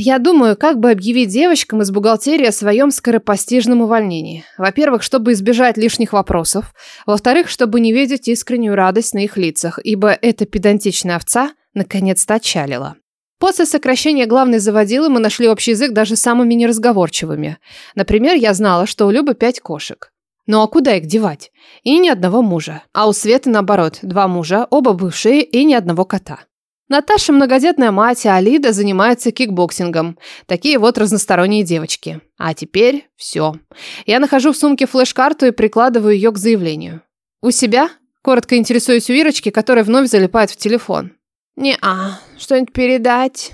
Я думаю, как бы объявить девочкам из бухгалтерии о своем скоропостижном увольнении. Во-первых, чтобы избежать лишних вопросов. Во-вторых, чтобы не видеть искреннюю радость на их лицах, ибо эта педантичная овца наконец-то отчалила. После сокращения главной заводилы мы нашли общий язык даже самыми неразговорчивыми. Например, я знала, что у Любы пять кошек. Ну а куда их девать? И ни одного мужа. А у Светы, наоборот, два мужа, оба бывшие и ни одного кота. Наташа многодетная мать, а Алида занимается кикбоксингом. Такие вот разносторонние девочки. А теперь все. Я нахожу в сумке флеш-карту и прикладываю ее к заявлению. «У себя?» Коротко интересуюсь у Ирочки, которая вновь залипает в телефон. «Не-а, что-нибудь передать?»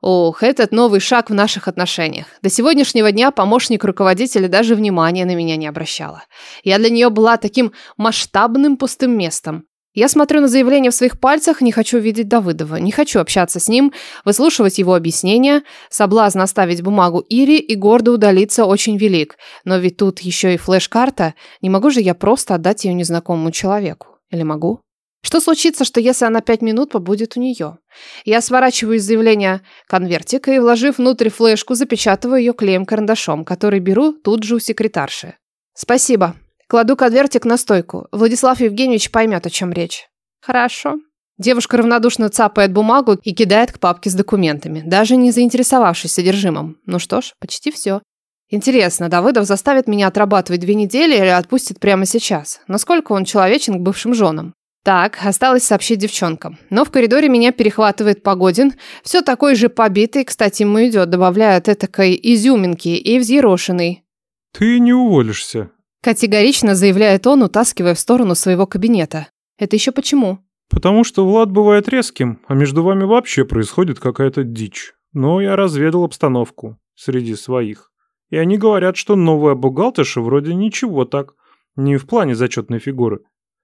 Ох, этот новый шаг в наших отношениях. До сегодняшнего дня помощник руководителя даже внимания на меня не обращала. Я для нее была таким масштабным пустым местом. Я смотрю на заявление в своих пальцах, не хочу видеть Давыдова, не хочу общаться с ним, выслушивать его объяснения. Соблазн оставить бумагу Ире и гордо удалиться очень велик. Но ведь тут еще и флеш-карта. Не могу же я просто отдать ее незнакомому человеку. Или могу? Что случится, что если она пять минут побудет у нее? Я сворачиваю из заявления конвертик и, вложив внутрь флешку, запечатываю ее клеем-карандашом, который беру тут же у секретарши. Спасибо. Кладу конвертик на стойку. Владислав Евгеньевич поймет, о чем речь. Хорошо. Девушка равнодушно цапает бумагу и кидает к папке с документами, даже не заинтересовавшись содержимым. Ну что ж, почти все. Интересно, Давыдов заставит меня отрабатывать две недели или отпустит прямо сейчас? Насколько он человечен к бывшим женам? Так, осталось сообщить девчонкам. Но в коридоре меня перехватывает Погодин. Все такой же побитый, кстати, ему идет, добавляя от этакой изюминки и взъерошенный. «Ты не уволишься», Категорично заявляет он, утаскивая в сторону своего кабинета. Это еще почему? Потому что Влад бывает резким, а между вами вообще происходит какая-то дичь. Но я разведал обстановку среди своих. И они говорят, что новая бухгалтерша вроде ничего так. Не в плане зачетной фигуры.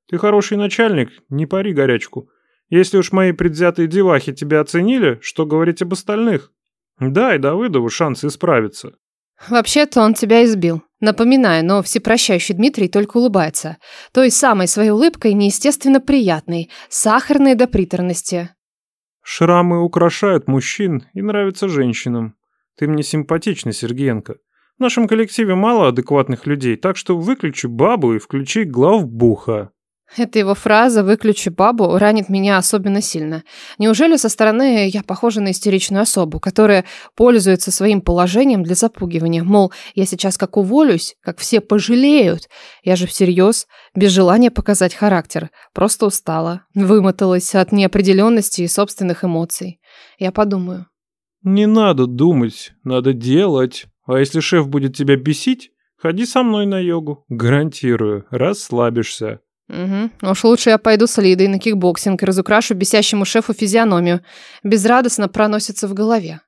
Ты хороший начальник, не пари горячку. Если уж мои предвзятые девахи тебя оценили, что говорить об остальных? Дай Давыдову шанс исправиться. Вообще-то он тебя избил. Напоминаю, но всепрощающий Дмитрий только улыбается. Той самой своей улыбкой неестественно приятной, сахарной до приторности. Шрамы украшают мужчин и нравятся женщинам. Ты мне симпатична, Сергеенко. В нашем коллективе мало адекватных людей, так что выключи бабу и включи главбуха. Эта его фраза «выключи бабу» ранит меня особенно сильно. Неужели со стороны я похожа на истеричную особу, которая пользуется своим положением для запугивания? Мол, я сейчас как уволюсь, как все пожалеют. Я же всерьез, без желания показать характер. Просто устала, вымоталась от неопределенности и собственных эмоций. Я подумаю. Не надо думать, надо делать. А если шеф будет тебя бесить, ходи со мной на йогу. Гарантирую, расслабишься. Угу. Уж лучше я пойду с Лидой на кикбоксинг и разукрашу бесящему шефу физиономию. Безрадостно проносится в голове.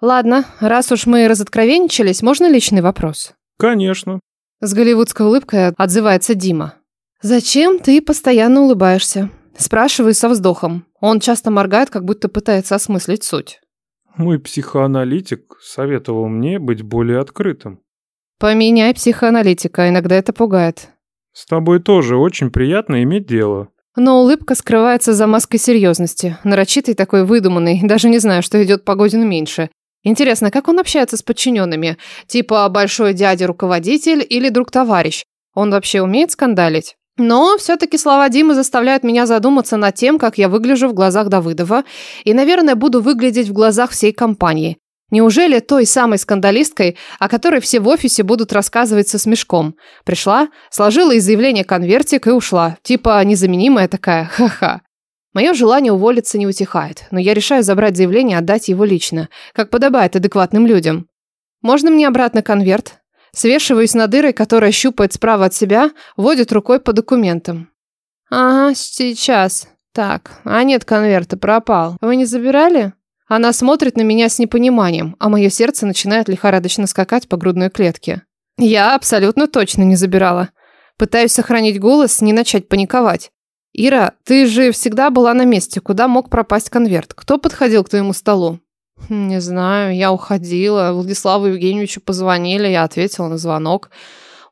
Ладно, раз уж мы разоткровенничались, можно личный вопрос? Конечно. С голливудской улыбкой отзывается Дима. Зачем ты постоянно улыбаешься? Спрашиваю со вздохом. Он часто моргает, как будто пытается осмыслить суть. Мой психоаналитик советовал мне быть более открытым. Поменяй психоаналитика, иногда это пугает. С тобой тоже очень приятно иметь дело. Но улыбка скрывается за маской серьезности. Нарочитый такой выдуманный, даже не знаю, что идет Погодину меньше. Интересно, как он общается с подчиненными? Типа большой дядя-руководитель или друг-товарищ? Он вообще умеет скандалить? Но все-таки слова Димы заставляют меня задуматься над тем, как я выгляжу в глазах Давыдова, и, наверное, буду выглядеть в глазах всей компании. Неужели той самой скандалисткой, о которой все в офисе будут рассказывать со смешком? Пришла, сложила из заявления конвертик и ушла. Типа незаменимая такая, ха-ха. Мое желание уволиться не утихает, но я решаю забрать заявление и отдать его лично, как подобает адекватным людям. Можно мне обратно конверт? Свешиваюсь над дырой, которая щупает справа от себя, водит рукой по документам. Ага, сейчас. Так, а нет конверта, пропал. Вы не забирали? Она смотрит на меня с непониманием, а мое сердце начинает лихорадочно скакать по грудной клетке. Я абсолютно точно не забирала. Пытаюсь сохранить голос, не начать паниковать. «Ира, ты же всегда была на месте. Куда мог пропасть конверт? Кто подходил к твоему столу?» хм, «Не знаю. Я уходила. Владиславу Евгеньевичу позвонили. Я ответила на звонок.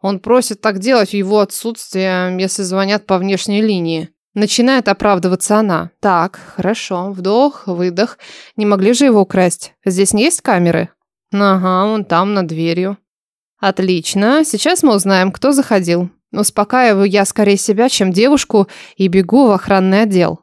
Он просит так делать в его отсутствие, если звонят по внешней линии». Начинает оправдываться она. Так, хорошо, вдох, выдох. Не могли же его украсть? Здесь не есть камеры? Ага, он там, над дверью. Отлично, сейчас мы узнаем, кто заходил. Успокаиваю я скорее себя, чем девушку, и бегу в охранный отдел.